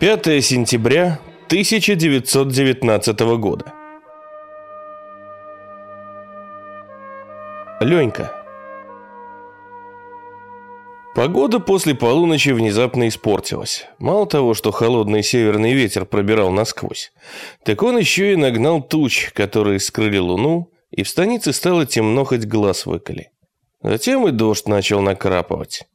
5 сентября 1919 года. Ленька. Погода после полуночи внезапно испортилась. Мало того, что холодный северный ветер пробирал насквозь, так он еще и нагнал туч, которые скрыли луну, и в станице стало темно, хоть глаз выколи. Затем и дождь начал накрапывать.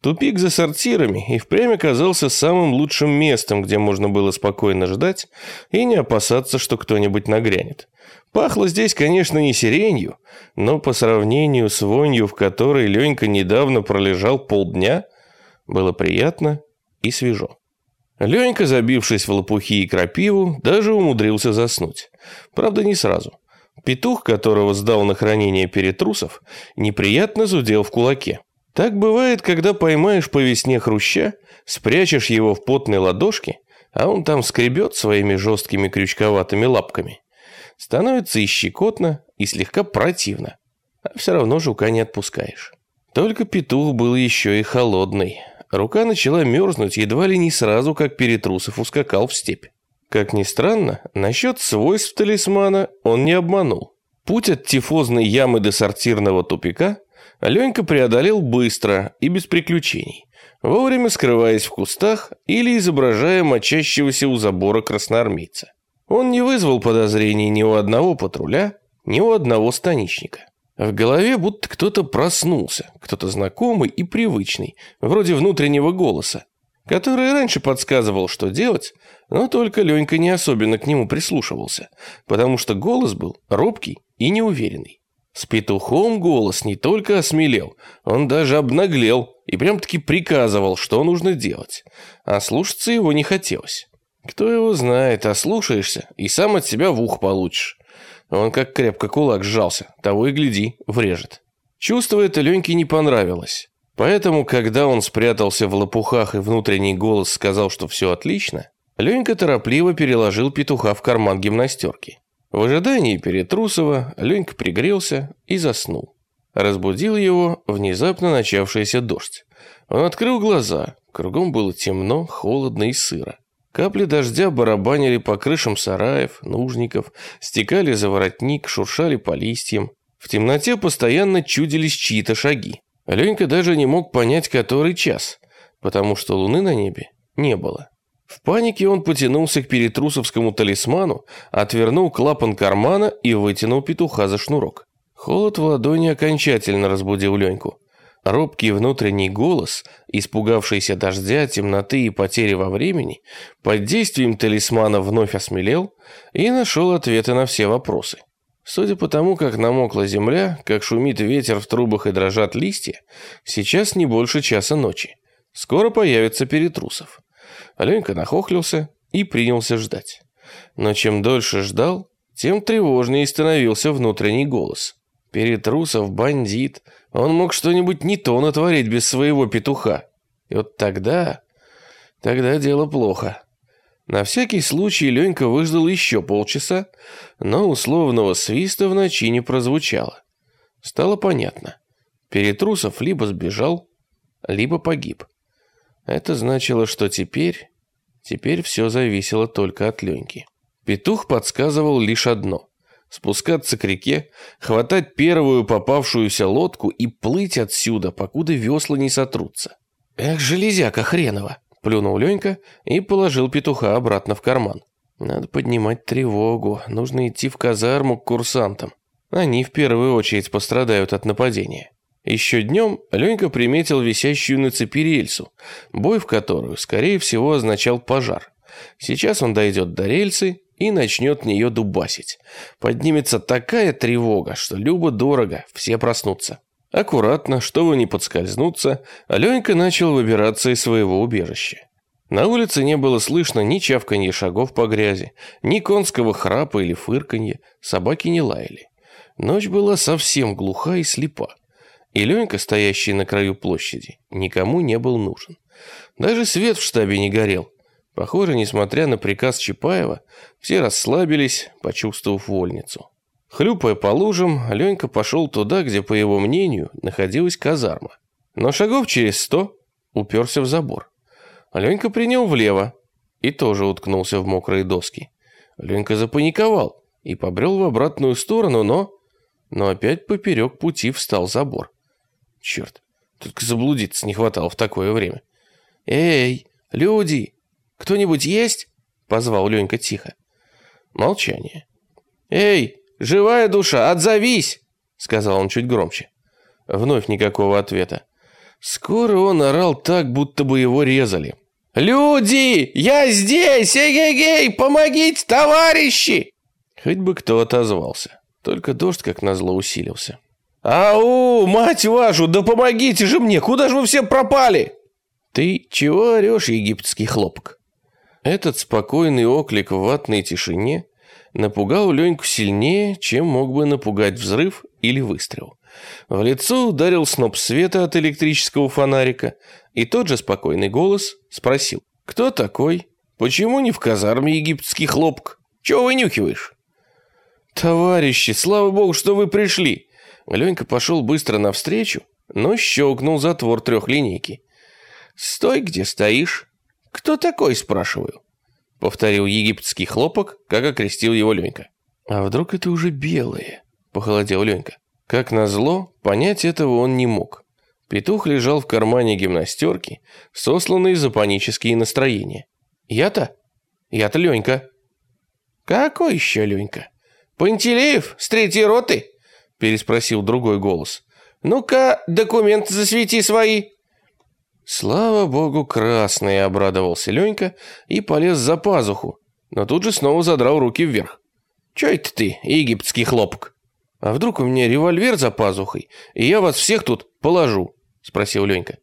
Тупик за сортирами и впрямь оказался самым лучшим местом, где можно было спокойно ждать и не опасаться, что кто-нибудь нагрянет. Пахло здесь, конечно, не сиренью, но по сравнению с вонью, в которой Ленька недавно пролежал полдня, было приятно и свежо. Ленька, забившись в лопухи и крапиву, даже умудрился заснуть. Правда, не сразу. Петух, которого сдал на хранение перетрусов, неприятно зудел в кулаке. Так бывает, когда поймаешь по весне хруща, спрячешь его в потной ладошке, а он там скребет своими жесткими крючковатыми лапками. Становится и щекотно, и слегка противно, а все равно жука не отпускаешь. Только петух был еще и холодный. Рука начала мерзнуть едва ли не сразу, как Перетрусов ускакал в степь. Как ни странно, насчет свойств талисмана он не обманул. Путь от тифозной ямы до сортирного тупика Ленька преодолел быстро и без приключений, вовремя скрываясь в кустах или изображая мочащегося у забора красноармейца. Он не вызвал подозрений ни у одного патруля, ни у одного станичника. В голове будто кто-то проснулся, кто-то знакомый и привычный, вроде внутреннего голоса, который раньше подсказывал, что делать, но только Ленька не особенно к нему прислушивался, потому что голос был робкий и неуверенный. С петухом голос не только осмелел, он даже обнаглел и прям-таки приказывал, что нужно делать. А слушаться его не хотелось. Кто его знает, ослушаешься и сам от себя в ух получишь. Он как крепко кулак сжался, того и гляди, врежет. Чувство это Леньке не понравилось. Поэтому, когда он спрятался в лопухах и внутренний голос сказал, что все отлично, Ленька торопливо переложил петуха в карман гимнастерки. В ожидании Перетрусова Ленька пригрелся и заснул. Разбудил его внезапно начавшийся дождь. Он открыл глаза. Кругом было темно, холодно и сыро. Капли дождя барабанили по крышам сараев, нужников, стекали за воротник, шуршали по листьям. В темноте постоянно чудились чьи-то шаги. Ленька даже не мог понять, который час, потому что луны на небе не было. В панике он потянулся к перетрусовскому талисману, отвернул клапан кармана и вытянул петуха за шнурок. Холод в ладони окончательно разбудил Леньку. Робкий внутренний голос, испугавшийся дождя, темноты и потери во времени, под действием талисмана вновь осмелел и нашел ответы на все вопросы. Судя по тому, как намокла земля, как шумит ветер в трубах и дрожат листья, сейчас не больше часа ночи. Скоро появится Перетрусов. Аленька нахохлился и принялся ждать. Но чем дольше ждал, тем тревожнее становился внутренний голос. Перетрусов бандит, он мог что-нибудь не то натворить без своего петуха. И вот тогда... Тогда дело плохо. На всякий случай Ленька выждал еще полчаса, но условного свиста в ночи не прозвучало. Стало понятно. Перетрусов либо сбежал, либо погиб. Это значило, что теперь... Теперь все зависело только от Леньки. Петух подсказывал лишь одно. Спускаться к реке, хватать первую попавшуюся лодку и плыть отсюда, покуда весла не сотрутся. «Эх, железяка хренова!» – плюнул Ленька и положил петуха обратно в карман. «Надо поднимать тревогу, нужно идти в казарму к курсантам. Они в первую очередь пострадают от нападения». Еще днем Ленька приметил висящую на цепи рельсу, бой в которую, скорее всего, означал пожар. Сейчас он дойдет до рельсы и начнет нее дубасить. Поднимется такая тревога, что любо-дорого, все проснутся. Аккуратно, чтобы не подскользнуться, Аленька начал выбираться из своего убежища. На улице не было слышно ни чавканья шагов по грязи, ни конского храпа или фырканья, собаки не лаяли. Ночь была совсем глуха и слепа. И Ленька, стоящий на краю площади, никому не был нужен. Даже свет в штабе не горел. Похоже, несмотря на приказ Чапаева, все расслабились, почувствовав вольницу. Хлюпая по лужам, Ленька пошел туда, где, по его мнению, находилась казарма. Но шагов через сто уперся в забор. Ленька принял влево и тоже уткнулся в мокрые доски. Ленька запаниковал и побрел в обратную сторону, но... Но опять поперек пути встал забор. Черт, только заблудиться не хватало в такое время. «Эй, люди, кто-нибудь есть?» — позвал Ленька тихо. Молчание. «Эй, живая душа, отзовись!» — сказал он чуть громче. Вновь никакого ответа. Скоро он орал так, будто бы его резали. «Люди! Я здесь! Эгегей! Помогите, товарищи!» Хоть бы кто отозвался. Только дождь, как назло, усилился. «Ау, мать вашу, да помогите же мне! Куда же вы все пропали?» «Ты чего орешь, египетский хлопок?» Этот спокойный оклик в ватной тишине напугал Леньку сильнее, чем мог бы напугать взрыв или выстрел. В лицо ударил сноп света от электрического фонарика, и тот же спокойный голос спросил. «Кто такой? Почему не в казарме египетский хлопок? Чего вынюхиваешь?» «Товарищи, слава богу, что вы пришли!» Ленька пошел быстро навстречу, но щелкнул затвор трехлинейки. «Стой, где стоишь!» «Кто такой?» – спрашиваю. Повторил египетский хлопок, как окрестил его Ленька. «А вдруг это уже белые?» – похолодел Ленька. Как назло, понять этого он не мог. Петух лежал в кармане гимнастерки, сосланный за панические настроения. «Я-то? Я-то Ленька». «Какой еще Ленька? Пантелеев с третьей роты?» Переспросил другой голос. «Ну-ка, документы засвети свои». «Слава богу, красный!» – обрадовался Ленька и полез за пазуху, но тут же снова задрал руки вверх. «Чё это ты, египетский хлопок?» «А вдруг у меня револьвер за пазухой, и я вас всех тут положу?» – спросил Ленька.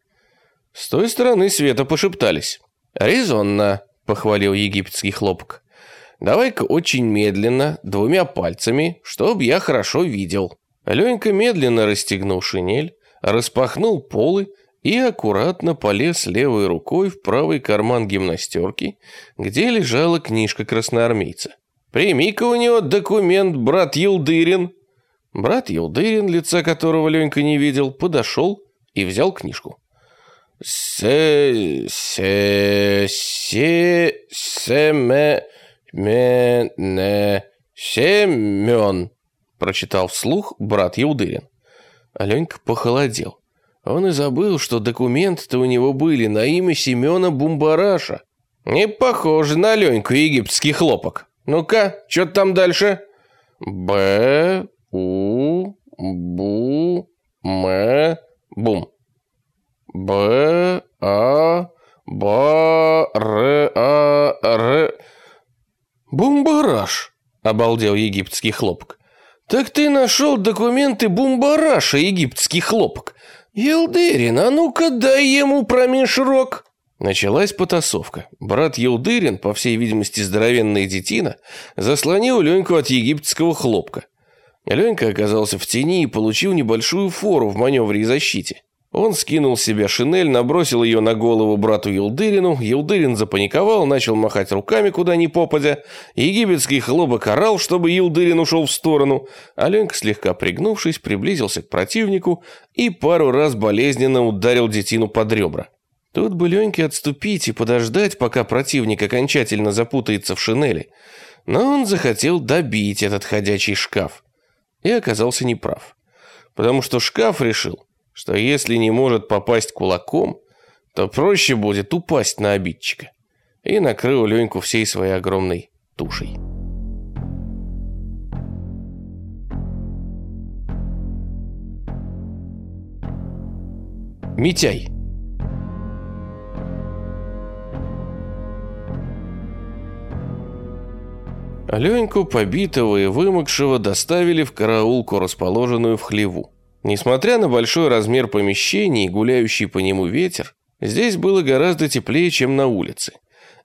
С той стороны света пошептались. «Резонно», – похвалил египетский хлопок. «Давай-ка очень медленно, двумя пальцами, чтобы я хорошо видел». Ленька медленно расстегнул шинель, распахнул полы и аккуратно полез левой рукой в правый карман гимнастерки, где лежала книжка красноармейца. «Прими-ка у него документ, брат Елдырин», Брат Елдырин, лица которого Ленька не видел, подошел и взял книжку. «Се... се... се... семе... мене... семен», прочитал вслух брат Елдырин. Аленька похолодел. Он и забыл, что документы-то у него были на имя Семена Бумбараша. Не похоже на Леньку египетский хлопок. Ну-ка, что там дальше? Б, у, Бу, М, Бум. Б, А, Ба, Р, А, Р. Бумбараш, обалдел египетский хлопок. Так ты нашел документы Бумбараша, египетский хлопок. Елдырин, а ну-ка дай ему промежрок. Началась потасовка. Брат Елдырин, по всей видимости здоровенный детина, заслонил Леньку от египетского хлопка. Ленька оказался в тени и получил небольшую фору в маневре и защите. Он скинул с себя шинель, набросил ее на голову брату Елдырину. Елдырин запаниковал, начал махать руками куда ни попадя. Египетский хлопок орал, чтобы Елдырин ушел в сторону. А Ленька, слегка пригнувшись, приблизился к противнику и пару раз болезненно ударил детину под ребра. Тут бы Леньке отступить и подождать, пока противник окончательно запутается в шинели. Но он захотел добить этот ходячий шкаф и оказался неправ. Потому что шкаф решил, что если не может попасть кулаком, то проще будет упасть на обидчика. И накрыл Леньку всей своей огромной тушей. Митяй. Леньку, побитого и вымокшего, доставили в караулку, расположенную в хлеву. Несмотря на большой размер помещений и гуляющий по нему ветер, здесь было гораздо теплее, чем на улице.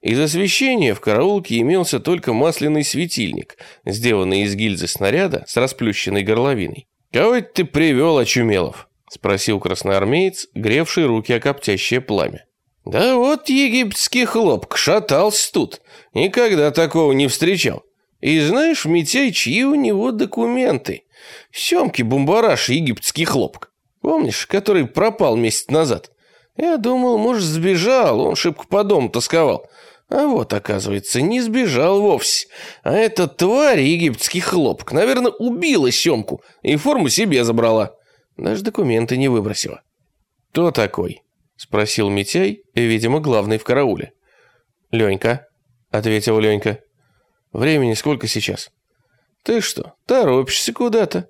Из освещения в караулке имелся только масляный светильник, сделанный из гильзы снаряда с расплющенной горловиной. «Кого это ты привел, Очумелов?» – спросил красноармеец, гревший руки о коптящее пламя. «Да вот египетский хлопк шатался тут. Никогда такого не встречал. И знаешь, Митяй, чьи у него документы? Семки бумбараш египетский хлопок. Помнишь, который пропал месяц назад? Я думал, может, сбежал, он шибко по дому тосковал. А вот, оказывается, не сбежал вовсе. А эта тварь, египетский хлопок, наверное, убила Семку и форму себе забрала. Даже документы не выбросила. «Кто такой?» – спросил Митяй, видимо, главный в карауле. «Ленька», – ответил Ленька. «Времени сколько сейчас?» «Ты что, торопишься куда-то?»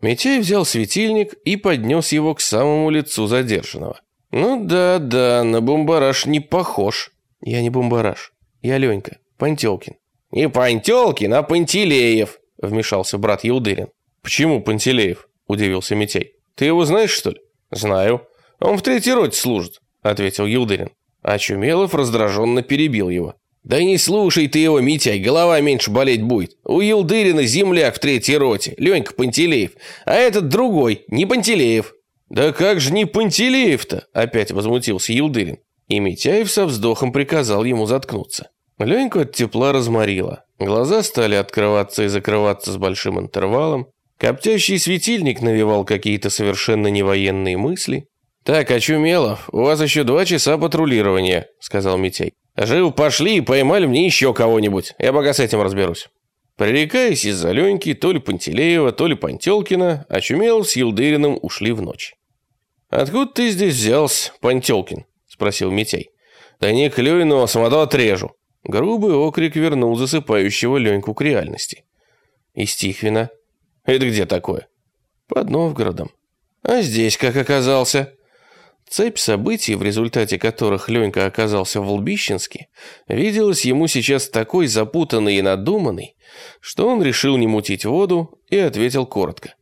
Митяй взял светильник и поднес его к самому лицу задержанного. «Ну да, да, на бомбараж не похож». «Я не бомбараж. Я Ленька, Пантелкин». «Не Пантелкин, а Пантелеев», — вмешался брат Елдырин. «Почему Пантелеев?» — удивился Митяй. «Ты его знаешь, что ли?» «Знаю. Он в третьей роте служит», — ответил Елдырин. А Чумелов раздраженно перебил его. «Да не слушай ты его, Митяй, голова меньше болеть будет. У Елдырина земляк в третьей роте, Ленька Пантелеев, а этот другой, не Пантелеев». «Да как же не Пантелеев-то?» – опять возмутился Елдырин. И Митяев со вздохом приказал ему заткнуться. Леньку от тепла разморило. Глаза стали открываться и закрываться с большим интервалом. Коптящий светильник навевал какие-то совершенно невоенные мысли. «Так, очумелов, у вас еще два часа патрулирования», – сказал Митяй. «Жив пошли и поймали мне еще кого-нибудь. Я пока с этим разберусь». Пререкаясь из-за Леньки, то ли Пантелеева, то ли Пантелкина, Очумелов с Елдыриным ушли в ночь. «Откуда ты здесь взялся, Пантелкин?» – спросил Митяй. «Да не клюй носом, а то отрежу». Грубый окрик вернул засыпающего Леньку к реальности. «Из Тихвина?» «Это где такое?» «Под Новгородом». «А здесь как оказался?» Цепь событий, в результате которых Ленька оказался в Лбищенске, виделась ему сейчас такой запутанной и надуманной, что он решил не мутить воду и ответил коротко.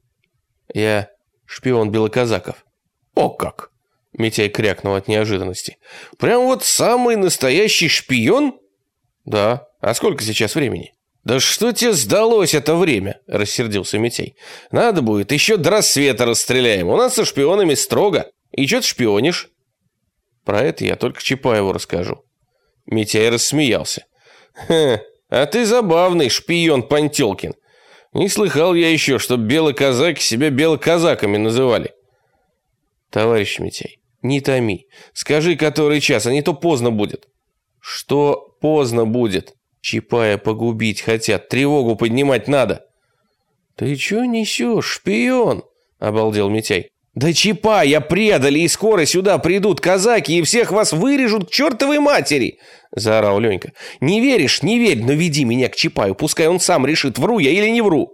«Я шпион белоказаков». «О как!» – Митяй крякнул от неожиданности. «Прям вот самый настоящий шпион?» «Да. А сколько сейчас времени?» «Да что тебе сдалось это время?» – рассердился Митяй. «Надо будет, еще до рассвета расстреляем. У нас со шпионами строго». И что ты шпионишь? Про это я только Чапаеву расскажу. Митяй рассмеялся. Ха, а ты забавный шпион Пантелкин. Не слыхал я еще, чтоб белоказаки себя белоказаками называли. Товарищ Митяй, не томи. Скажи, который час, а не то поздно будет. Что поздно будет? Чапая погубить хотят, тревогу поднимать надо. Ты что несешь, шпион? Обалдел Митяй. «Да я предали, и скоро сюда придут казаки и всех вас вырежут к чертовой матери!» – заорал Ленька. «Не веришь? Не верь, но веди меня к Чапаю, пускай он сам решит, вру я или не вру!»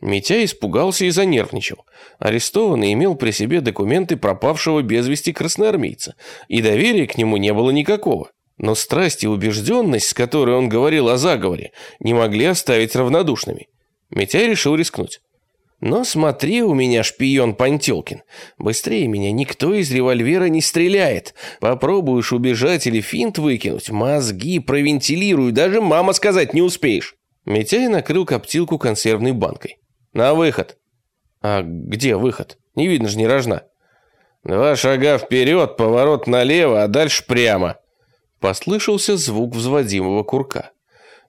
Митя испугался и занервничал. Арестованный имел при себе документы пропавшего без вести красноармейца, и доверия к нему не было никакого. Но страсть и убежденность, с которой он говорил о заговоре, не могли оставить равнодушными. Митяй решил рискнуть. Но смотри у меня, шпион Пантелкин. Быстрее меня никто из револьвера не стреляет. Попробуешь убежать или финт выкинуть, мозги провентилирую, даже мама сказать не успеешь. Митяй накрыл коптилку консервной банкой. На выход. А где выход? Не видно же ни рожна. Два шага вперед, поворот налево, а дальше прямо. Послышался звук взводимого курка.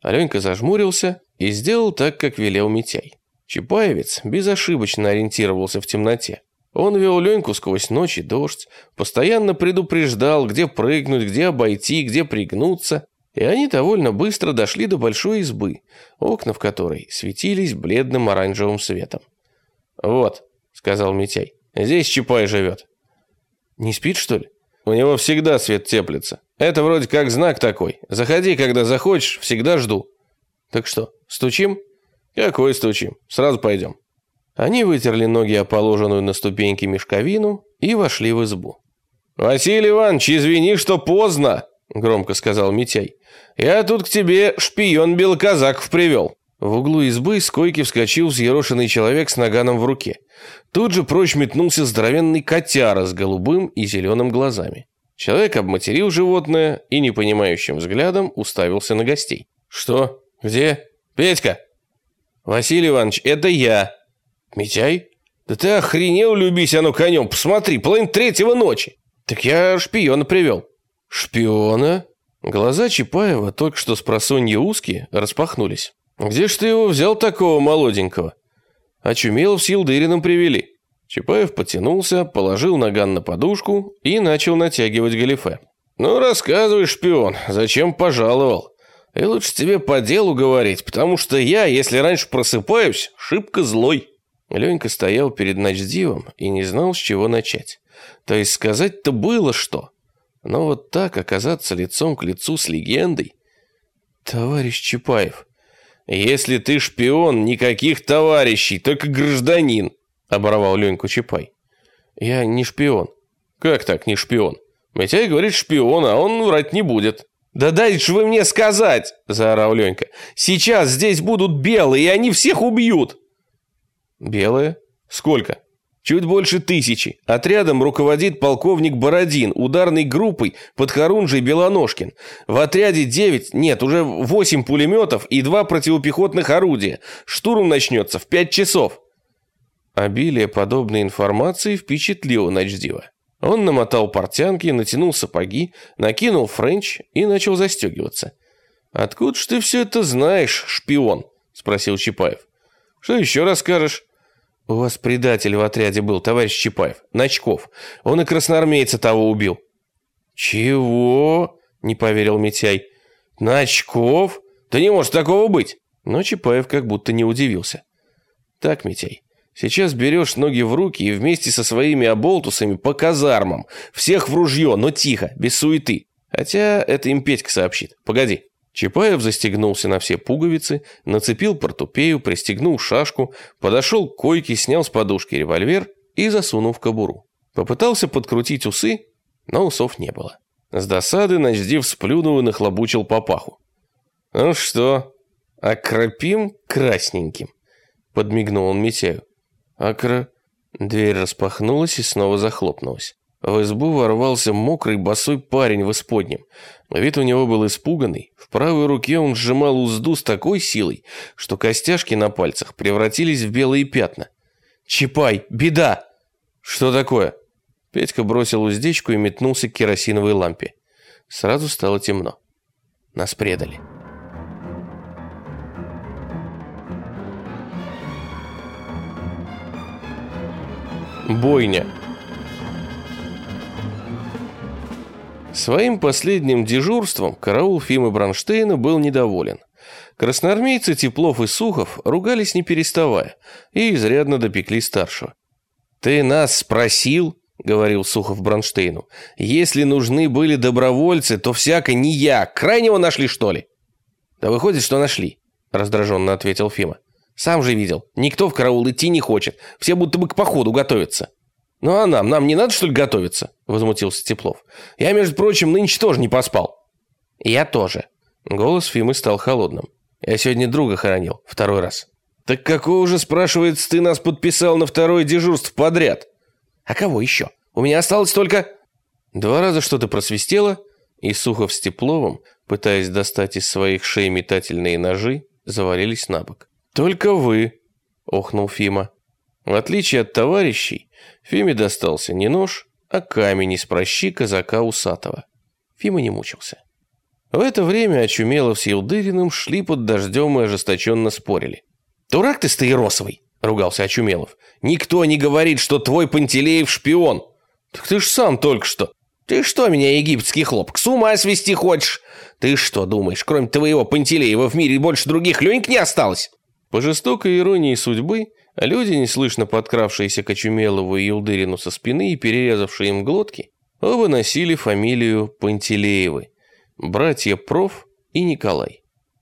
Аленька зажмурился и сделал так, как велел Митяй. Чапаевец безошибочно ориентировался в темноте. Он вел Леньку сквозь ночь и дождь, постоянно предупреждал, где прыгнуть, где обойти, где пригнуться, и они довольно быстро дошли до большой избы, окна в которой светились бледным оранжевым светом. «Вот», — сказал Митяй, — «здесь Чапай живет». «Не спит, что ли?» «У него всегда свет теплится. Это вроде как знак такой. Заходи, когда захочешь, всегда жду». «Так что, стучим?» «Какой стучим? Сразу пойдем». Они вытерли ноги о положенную на ступеньки мешковину и вошли в избу. «Василий Иванович, извини, что поздно», — громко сказал Митяй. «Я тут к тебе шпион Белоказаков привел». В углу избы с койки вскочил взъерошенный человек с наганом в руке. Тут же прочь метнулся здоровенный котяра с голубым и зеленым глазами. Человек обматерил животное и непонимающим взглядом уставился на гостей. «Что? Где? Петька!» «Василий Иванович, это я». «Митяй? Да ты охренел, любись оно конем. Посмотри, половина третьего ночи». «Так я шпиона привел». «Шпиона?» Глаза Чапаева, только что с просонья узкие, распахнулись. «Где ж ты его взял такого молоденького?» Очумелов с Елдыриным привели. Чапаев потянулся, положил наган на подушку и начал натягивать галифе. Ну, рассказывай, шпион, зачем пожаловал? И лучше тебе по делу говорить, потому что я, если раньше просыпаюсь, шибко злой». Ленька стоял перед ночдивом и не знал, с чего начать. То есть сказать-то было что. Но вот так оказаться лицом к лицу с легендой... Товарищ Чапаев, если ты шпион, никаких товарищей, только гражданин, оборвал Леньку Чапай. Я не шпион. Как так не шпион? Митяй говорит шпион, а он врать не будет. «Да дайте же вы мне сказать!» – заорал Ленька. «Сейчас здесь будут белые, и они всех убьют!» «Белые? Сколько?» «Чуть больше тысячи. Отрядом руководит полковник Бородин, ударной группой под Харунжей Белоножкин. В отряде 9, нет, уже 8 пулеметов и 2 противопехотных орудия. Штурм начнется в 5 часов». Обилие подобной информации впечатлило Ночдива. Он намотал портянки, натянул сапоги, накинул френч и начал застегиваться. «Откуда ж ты все это знаешь, шпион?» – спросил Чапаев. «Что еще расскажешь?» «У вас предатель в отряде был, товарищ Чапаев, Ночков. Он и красноармейца того убил». «Чего?» – не поверил Митяй. «Ночков? Да не может такого быть!» Но Чапаев как будто не удивился. «Так, Митяй, Сейчас берешь ноги в руки и вместе со своими оболтусами по казармам. Всех в ружье, но тихо, без суеты. Хотя это им Петька сообщит. Погоди. Чапаев застегнулся на все пуговицы, нацепил портупею, пристегнул шашку, подошел к койке, снял с подушки револьвер и засунул в кобуру. Попытался подкрутить усы, но усов не было. С досады Ночдив сплюнул и нахлобучил папаху. «Ну что, окропим красненьким?» Подмигнул он Митяю. Акра... Дверь распахнулась и снова захлопнулась. В избу ворвался мокрый босой парень в исподнем. Вид у него был испуганный. В правой руке он сжимал узду с такой силой, что костяшки на пальцах превратились в белые пятна. «Чапай! Беда!» «Что такое?» Петька бросил уздечку и метнулся к керосиновой лампе. Сразу стало темно. Нас предали. Бойня. Своим последним дежурством караул Фимы Бронштейна был недоволен. Красноармейцы Теплов и Сухов ругались не переставая и изрядно допекли старшего. «Ты нас спросил?» — говорил Сухов Бронштейну. «Если нужны были добровольцы, то всяко не я. Крайнего нашли, что ли?» «Да выходит, что нашли», — раздраженно ответил Фима. Сам же видел. Никто в караул идти не хочет. Все будто бы к походу готовятся. Ну а нам? Нам не надо, что ли, готовиться? Возмутился Теплов. Я, между прочим, нынче тоже не поспал. Я тоже. Голос Фимы стал холодным. Я сегодня друга хоронил. Второй раз. Так какого же, спрашивается, ты нас подписал на второе дежурство подряд? А кого еще? У меня осталось только... Два раза что-то просвистело, и Сухов с Тепловым, пытаясь достать из своих шеи метательные ножи, завалились на бок. «Только вы», — охнул Фима. В отличие от товарищей, Фиме достался не нож, а камень из прощи казака Усатого. Фима не мучился. В это время Очумелов с Елдыриным шли под дождем и ожесточенно спорили. «Дурак ты, Стаиросовый!» — ругался Очумелов. «Никто не говорит, что твой Пантелеев шпион!» «Так ты ж сам только что!» «Ты что меня, египетский хлопок, с ума свести хочешь? Ты что думаешь, кроме твоего Пантелеева в мире больше других Леньк не осталось?» По жестокой иронии судьбы, люди, неслышно подкравшиеся к Очумелову и Юлдырину со спины и перерезавшие им глотки, оба носили фамилию Пантелеевы, братья Проф и Николай.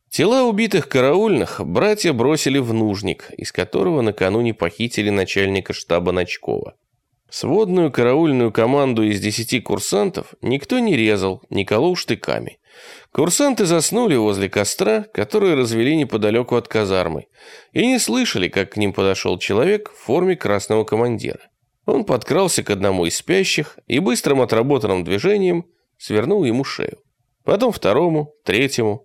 Тела убитых караульных братья бросили в нужник, из которого накануне похитили начальника штаба Ночкова. Сводную караульную команду из десяти курсантов никто не резал, не колол штыками. Курсанты заснули возле костра, который развели неподалеку от казармы, и не слышали, как к ним подошел человек в форме красного командира. Он подкрался к одному из спящих и быстрым отработанным движением свернул ему шею. Потом второму, третьему.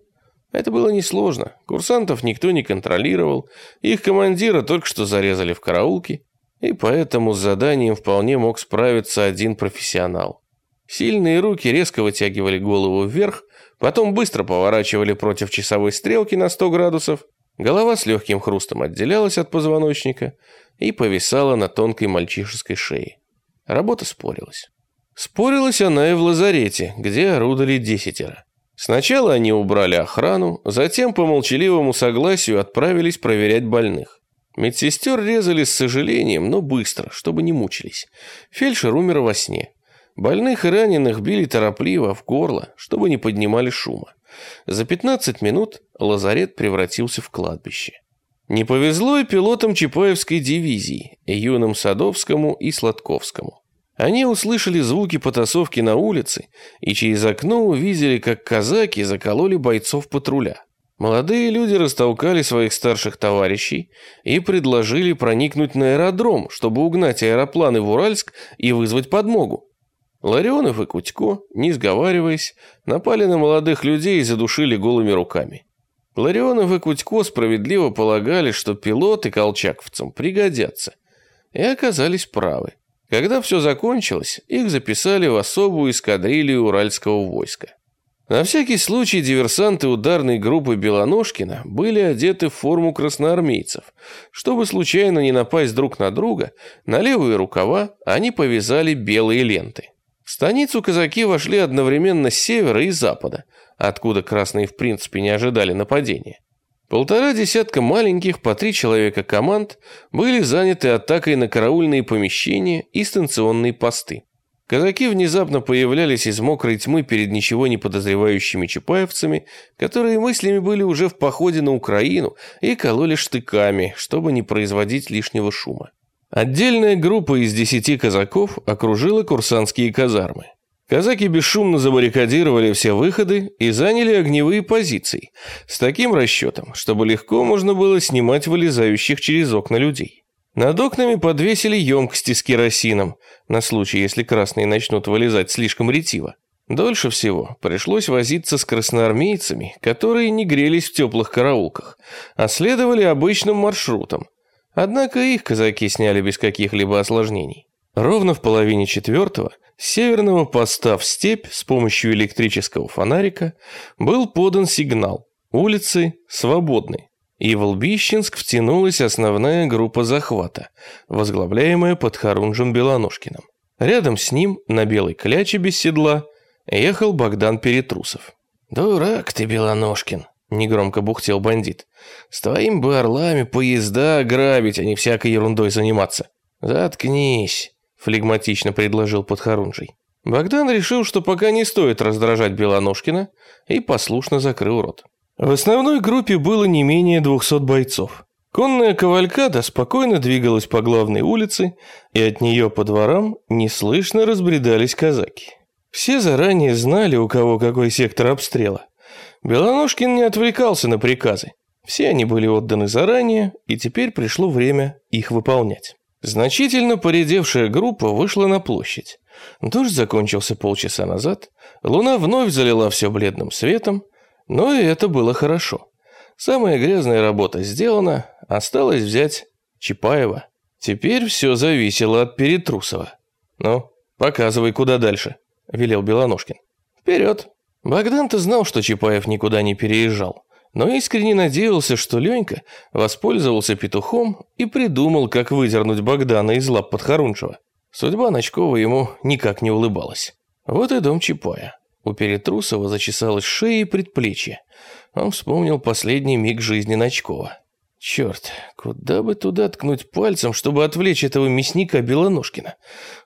Это было несложно. Курсантов никто не контролировал, их командира только что зарезали в караулке, и поэтому с заданием вполне мог справиться один профессионал. Сильные руки резко вытягивали голову вверх, потом быстро поворачивали против часовой стрелки на 100 градусов, голова с легким хрустом отделялась от позвоночника и повисала на тонкой мальчишеской шее. Работа спорилась. Спорилась она и в лазарете, где орудали десятеро. Сначала они убрали охрану, затем по молчаливому согласию отправились проверять больных. Медсестер резали с сожалением, но быстро, чтобы не мучились. Фельдшер умер во сне. Больных и раненых били торопливо в горло, чтобы не поднимали шума. За 15 минут лазарет превратился в кладбище. Не повезло и пилотам Чапаевской дивизии, юным Садовскому и Сладковскому. Они услышали звуки потасовки на улице и через окно увидели, как казаки закололи бойцов патруля. Молодые люди растолкали своих старших товарищей и предложили проникнуть на аэродром, чтобы угнать аэропланы в Уральск и вызвать подмогу. Ларионов и Кутько, не сговариваясь, напали на молодых людей и задушили голыми руками. Ларионов и Кутько справедливо полагали, что пилоты колчаковцам пригодятся, и оказались правы. Когда все закончилось, их записали в особую эскадрилью Уральского войска. На всякий случай диверсанты ударной группы Белоножкина были одеты в форму красноармейцев. Чтобы случайно не напасть друг на друга, на левые рукава они повязали белые ленты. В станицу казаки вошли одновременно с севера и запада, откуда красные в принципе не ожидали нападения. Полтора десятка маленьких по три человека команд были заняты атакой на караульные помещения и станционные посты. Казаки внезапно появлялись из мокрой тьмы перед ничего не подозревающими чапаевцами, которые мыслями были уже в походе на Украину и кололи штыками, чтобы не производить лишнего шума. Отдельная группа из десяти казаков окружила курсантские казармы. Казаки бесшумно забаррикадировали все выходы и заняли огневые позиции, с таким расчетом, чтобы легко можно было снимать вылезающих через окна людей. Над окнами подвесили емкости с керосином, на случай, если красные начнут вылезать слишком ретиво. Дольше всего пришлось возиться с красноармейцами, которые не грелись в теплых караулках, а следовали обычным маршрутом. Однако их казаки сняли без каких-либо осложнений. Ровно в половине четвертого с северного поста в степь с помощью электрического фонарика был подан сигнал «Улицы свободны». И в Лбищенск втянулась основная группа захвата, возглавляемая Подхорунжем Белоножкиным. Рядом с ним, на белой кляче без седла, ехал Богдан Перетрусов. «Дурак ты, Белоножкин!» — негромко бухтел бандит. «С твоим бы орлами поезда грабить, а не всякой ерундой заниматься. Заткнись!» флегматично предложил Подхорунжий. Богдан решил, что пока не стоит раздражать Белоножкина, и послушно закрыл рот. В основной группе было не менее 200 бойцов. Конная кавалькада спокойно двигалась по главной улице, и от нее по дворам неслышно разбредались казаки. Все заранее знали, у кого какой сектор обстрела. Белоножкин не отвлекался на приказы. Все они были отданы заранее, и теперь пришло время их выполнять. Значительно поредевшая группа вышла на площадь. Дождь закончился полчаса назад, луна вновь залила все бледным светом, но и это было хорошо. Самая грязная работа сделана, осталось взять Чапаева. Теперь все зависело от Перетрусова. «Ну, показывай, куда дальше», – велел Белоножкин. «Вперед». Богдан-то знал, что Чапаев никуда не переезжал но искренне надеялся, что Ленька воспользовался петухом и придумал, как выдернуть Богдана из лап Подхорунжева. Судьба Ночкова ему никак не улыбалась. Вот и дом Чапая. У Перетрусова зачесалась шея и предплечье. Он вспомнил последний миг жизни Ночкова. Черт, куда бы туда ткнуть пальцем, чтобы отвлечь этого мясника Белоножкина?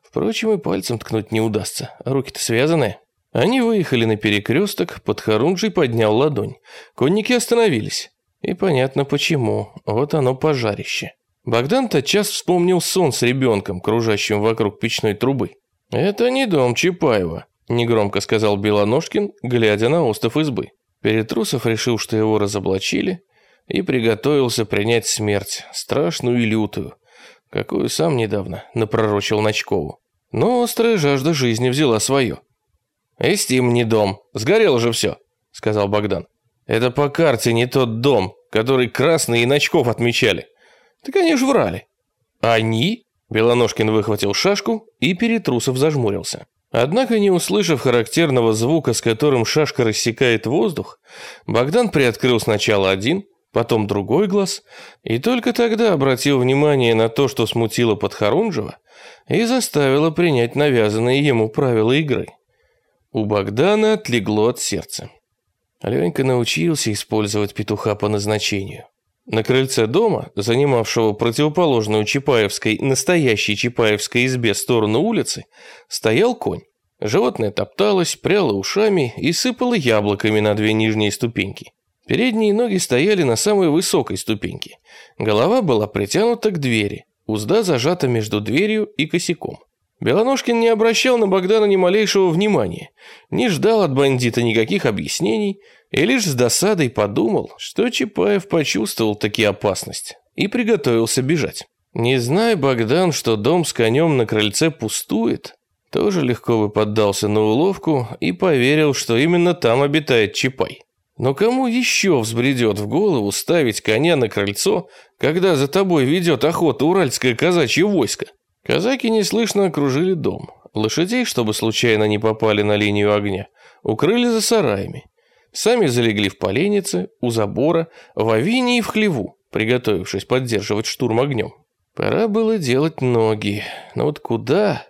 Впрочем, и пальцем ткнуть не удастся, руки-то связаны. Они выехали на перекресток, Подхорунжий поднял ладонь. Конники остановились. И понятно почему. Вот оно пожарище. Богдан тотчас вспомнил сон с ребенком, кружащим вокруг печной трубы. «Это не дом Чапаева», – негромко сказал Белоножкин, глядя на остов избы. Перетрусов решил, что его разоблачили, и приготовился принять смерть, страшную и лютую, какую сам недавно напророчил Ночкову. Но острая жажда жизни взяла свое. «Эстим не дом. Сгорело же все», — сказал Богдан. «Это по карте не тот дом, который красные и Ночков отмечали. Так они ж врали». «Они?» Белоножкин выхватил шашку и Перетрусов зажмурился. Однако, не услышав характерного звука, с которым шашка рассекает воздух, Богдан приоткрыл сначала один, потом другой глаз, и только тогда обратил внимание на то, что смутило Подхорунжева и заставило принять навязанные ему правила игры. У Богдана отлегло от сердца. Ленька научился использовать петуха по назначению. На крыльце дома, занимавшего противоположную Чапаевской, настоящей Чапаевской избе сторону улицы, стоял конь. Животное топталось, пряло ушами и сыпало яблоками на две нижние ступеньки. Передние ноги стояли на самой высокой ступеньке. Голова была притянута к двери, узда зажата между дверью и косяком. Белоножкин не обращал на Богдана ни малейшего внимания, не ждал от бандита никаких объяснений и лишь с досадой подумал, что Чапаев почувствовал таки опасность и приготовился бежать. Не зная Богдан, что дом с конем на крыльце пустует, тоже легко бы поддался на уловку и поверил, что именно там обитает Чапай. Но кому еще взбредет в голову ставить коня на крыльцо, когда за тобой ведет охоту уральское казачье войско? Казаки неслышно окружили дом. Лошадей, чтобы случайно не попали на линию огня, укрыли за сараями. Сами залегли в поленнице, у забора, в авине и в хлеву, приготовившись поддерживать штурм огнем. Пора было делать ноги, но вот куда?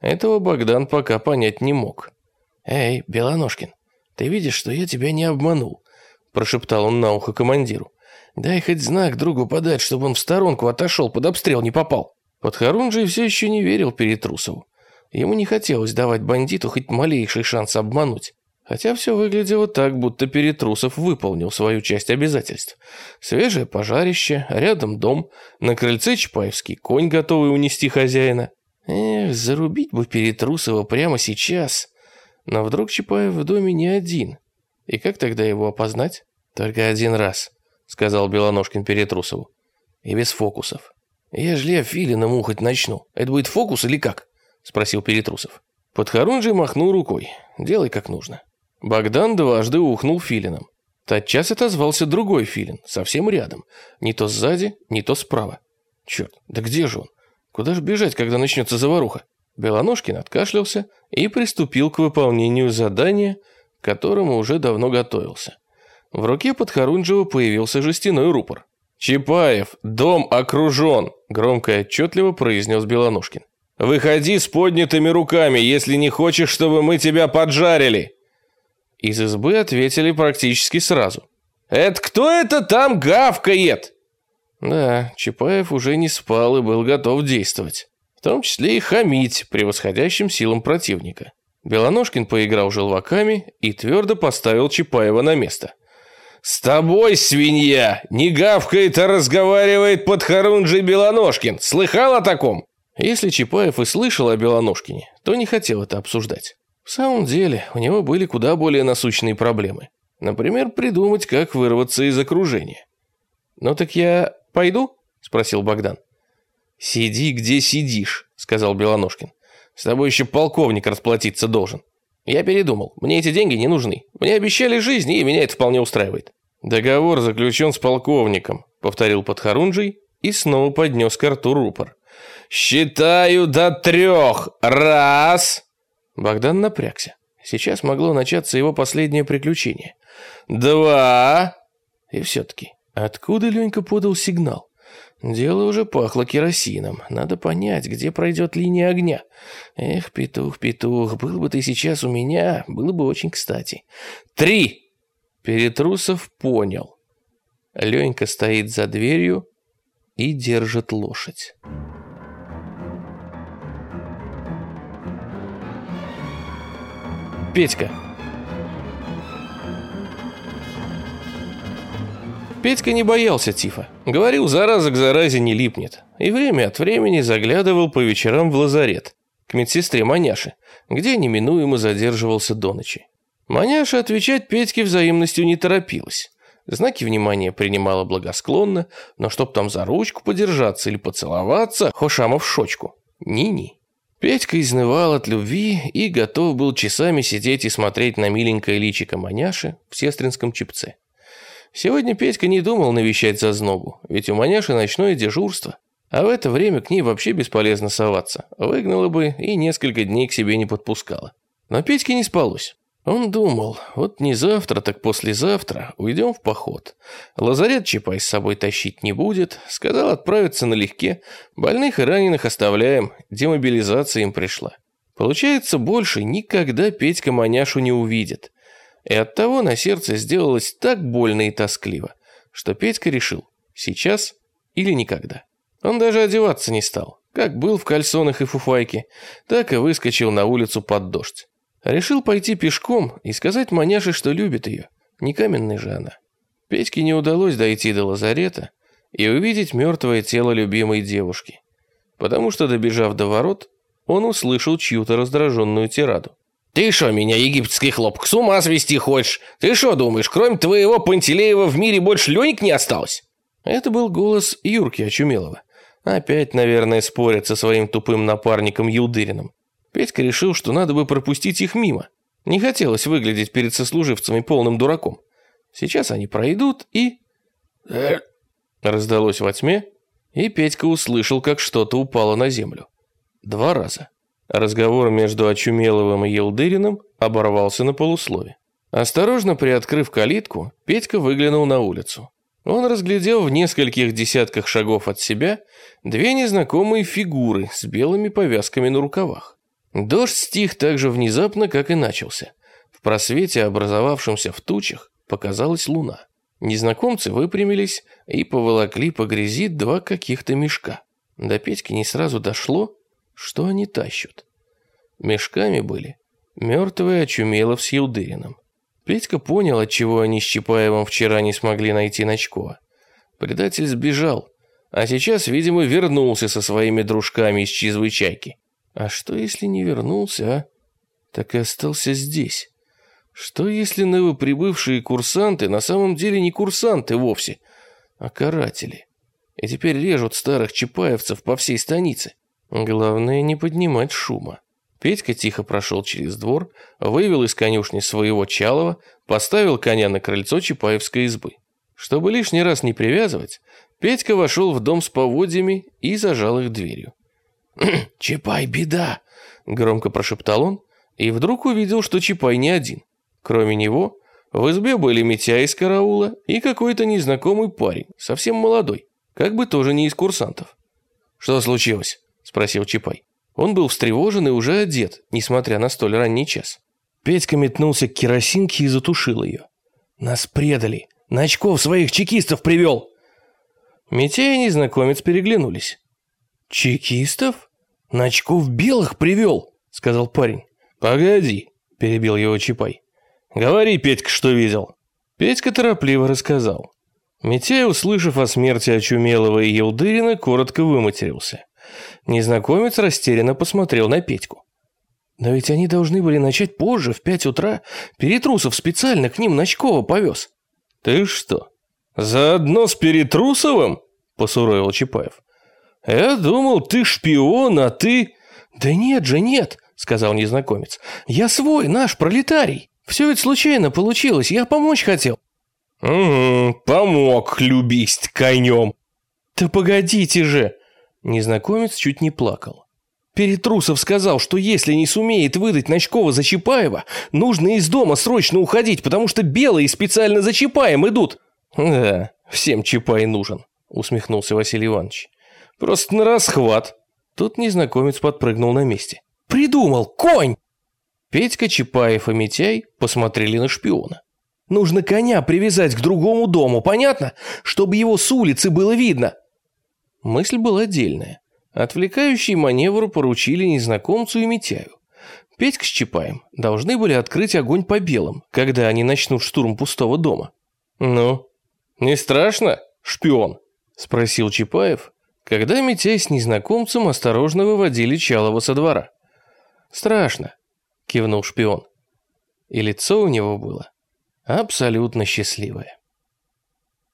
Этого Богдан пока понять не мог. «Эй, Белоножкин, ты видишь, что я тебя не обманул?» прошептал он на ухо командиру. «Дай хоть знак другу подать, чтобы он в сторонку отошел, под обстрел не попал». Подхорунжий все еще не верил Перетрусову. Ему не хотелось давать бандиту хоть малейший шанс обмануть. Хотя все выглядело так, будто Перетрусов выполнил свою часть обязательств. Свежее пожарище, рядом дом, на крыльце Чапаевский конь, готовый унести хозяина. Эх, зарубить бы Перетрусова прямо сейчас. Но вдруг Чапаев в доме не один. И как тогда его опознать? Только один раз, сказал Белоножкин Перетрусову. И без фокусов. «Ежели я филином ухать начну, это будет фокус или как?» – спросил Перетрусов. Подхорунжий махнул рукой. «Делай как нужно». Богдан дважды ухнул филином. Тотчас отозвался другой филин, совсем рядом. Не то сзади, не то справа. Черт, да где же он? Куда же бежать, когда начнется заваруха? Белоножкин откашлялся и приступил к выполнению задания, к которому уже давно готовился. В руке Подхорунжева появился жестяной рупор. «Чапаев, дом окружен!» – громко и отчетливо произнес Белоножкин. «Выходи с поднятыми руками, если не хочешь, чтобы мы тебя поджарили!» Из избы ответили практически сразу. «Это кто это там гавкает?» Да, Чапаев уже не спал и был готов действовать. В том числе и хамить превосходящим силам противника. Белоножкин поиграл желваками и твердо поставил Чапаева на место – «С тобой, свинья, не гавкает, а разговаривает под Харунжий Белоножкин. Слыхал о таком?» Если Чапаев и слышал о Белоножкине, то не хотел это обсуждать. В самом деле, у него были куда более насущные проблемы. Например, придумать, как вырваться из окружения. «Ну так я пойду?» – спросил Богдан. «Сиди, где сидишь», – сказал Белоножкин. «С тобой еще полковник расплатиться должен». «Я передумал. Мне эти деньги не нужны. Мне обещали жизнь, и меня это вполне устраивает». «Договор заключен с полковником», — повторил Подхорунжий и снова поднес к рту рупор. «Считаю до трех. Раз!» Богдан напрягся. Сейчас могло начаться его последнее приключение. «Два!» И все-таки, откуда Ленька подал сигнал? Дело уже пахло керосином. Надо понять, где пройдет линия огня. Эх, петух, петух, был бы ты сейчас у меня, было бы очень кстати. «Три!» Перетрусов понял. Ленька стоит за дверью и держит лошадь. Петька. Петька не боялся Тифа. Говорил, зараза к заразе не липнет. И время от времени заглядывал по вечерам в лазарет, к медсестре Маняше, где неминуемо задерживался до ночи. Маняша отвечать Петьке взаимностью не торопилась. Знаки внимания принимала благосклонно, но чтоб там за ручку подержаться или поцеловаться, Хошамов шочку. Ни-ни. Петька изнывал от любви и готов был часами сидеть и смотреть на миленькое личико Маняши в сестринском чипце. Сегодня Петька не думал навещать зазнобу, ведь у Маняши ночное дежурство. А в это время к ней вообще бесполезно соваться. Выгнала бы и несколько дней к себе не подпускала. Но Петьке не спалось. Он думал, вот не завтра, так послезавтра уйдем в поход. Лазарет Чапай с собой тащить не будет. Сказал отправиться налегке. Больных и раненых оставляем. Демобилизация им пришла. Получается, больше никогда Петька маняшу не увидит. И оттого на сердце сделалось так больно и тоскливо, что Петька решил, сейчас или никогда. Он даже одеваться не стал. Как был в кальсонах и фуфайке, так и выскочил на улицу под дождь. Решил пойти пешком и сказать маняше, что любит ее. Не каменная же она. Петьке не удалось дойти до лазарета и увидеть мертвое тело любимой девушки. Потому что, добежав до ворот, он услышал чью-то раздраженную тираду. «Ты что, меня, египетский хлопок, с ума свести хочешь? Ты что думаешь, кроме твоего Пантелеева в мире больше Леник не осталось?» Это был голос Юрки Очумелова. Опять, наверное, спорят со своим тупым напарником Юлдыриным. Петька решил, что надо бы пропустить их мимо. Не хотелось выглядеть перед сослуживцами полным дураком. Сейчас они пройдут и... Раздалось во тьме, и Петька услышал, как что-то упало на землю. Два раза. Разговор между Очумеловым и Елдыриным оборвался на полуслове. Осторожно приоткрыв калитку, Петька выглянул на улицу. Он разглядел в нескольких десятках шагов от себя две незнакомые фигуры с белыми повязками на рукавах. Дождь стих так же внезапно, как и начался. В просвете, образовавшемся в тучах, показалась луна. Незнакомцы выпрямились и поволокли по грязи два каких-то мешка. До Петьки не сразу дошло, что они тащат. Мешками были мертвые Очумелов с Елдыриным. Петька понял, отчего они с Чапаевым вчера не смогли найти Ночкова. Предатель сбежал, а сейчас, видимо, вернулся со своими дружками из чизвой чайки. А что, если не вернулся, а? Так и остался здесь. Что, если новоприбывшие курсанты на самом деле не курсанты вовсе, а каратели? И теперь режут старых чапаевцев по всей станице. Главное, не поднимать шума. Петька тихо прошел через двор, вывел из конюшни своего Чалова, поставил коня на крыльцо Чапаевской избы. Чтобы лишний раз не привязывать, Петька вошел в дом с поводьями и зажал их дверью. «Чапай, беда!» — громко прошептал он, и вдруг увидел, что Чапай не один. Кроме него, в избе были Митя из караула и какой-то незнакомый парень, совсем молодой, как бы тоже не из курсантов. «Что случилось?» — спросил Чапай. Он был встревожен и уже одет, несмотря на столь ранний час. Петька метнулся к керосинке и затушил ее. «Нас предали! Начков своих чекистов привел!» Митя и незнакомец переглянулись. «Чекистов?» «Ночков белых привел», — сказал парень. «Погоди», — перебил его Чапай. «Говори, Петька, что видел». Петька торопливо рассказал. Митяй, услышав о смерти Очумелого и Елдырина, коротко выматерился. Незнакомец растерянно посмотрел на Петьку. «Но ведь они должны были начать позже, в пять утра. Перетрусов специально к ним Ночкова повез». «Ты что, заодно с Перетрусовым?» – посуровил Чапаев. «Я думал, ты шпион, а ты...» «Да нет же, нет», — сказал незнакомец. «Я свой, наш, пролетарий. Все ведь случайно получилось, я помочь хотел». «Угу, помог, любисть конем». «Да погодите же!» Незнакомец чуть не плакал. Перетрусов сказал, что если не сумеет выдать Ночкова за Чапаева, нужно из дома срочно уходить, потому что белые специально за Чапаем идут. «Да, всем Чапай нужен», — усмехнулся Василий Иванович. Просто на расхват. Тут незнакомец подпрыгнул на месте. «Придумал! Конь!» Петька, Чапаев и Митяй посмотрели на шпиона. «Нужно коня привязать к другому дому, понятно? Чтобы его с улицы было видно!» Мысль была дельная. Отвлекающий маневр поручили незнакомцу и Митяю. Петька с Чапаем должны были открыть огонь по белым, когда они начнут штурм пустого дома. «Ну, не страшно, шпион?» – спросил Чапаев, когда Митяй с незнакомцем осторожно выводили Чалова со двора. «Страшно», — кивнул шпион. И лицо у него было абсолютно счастливое.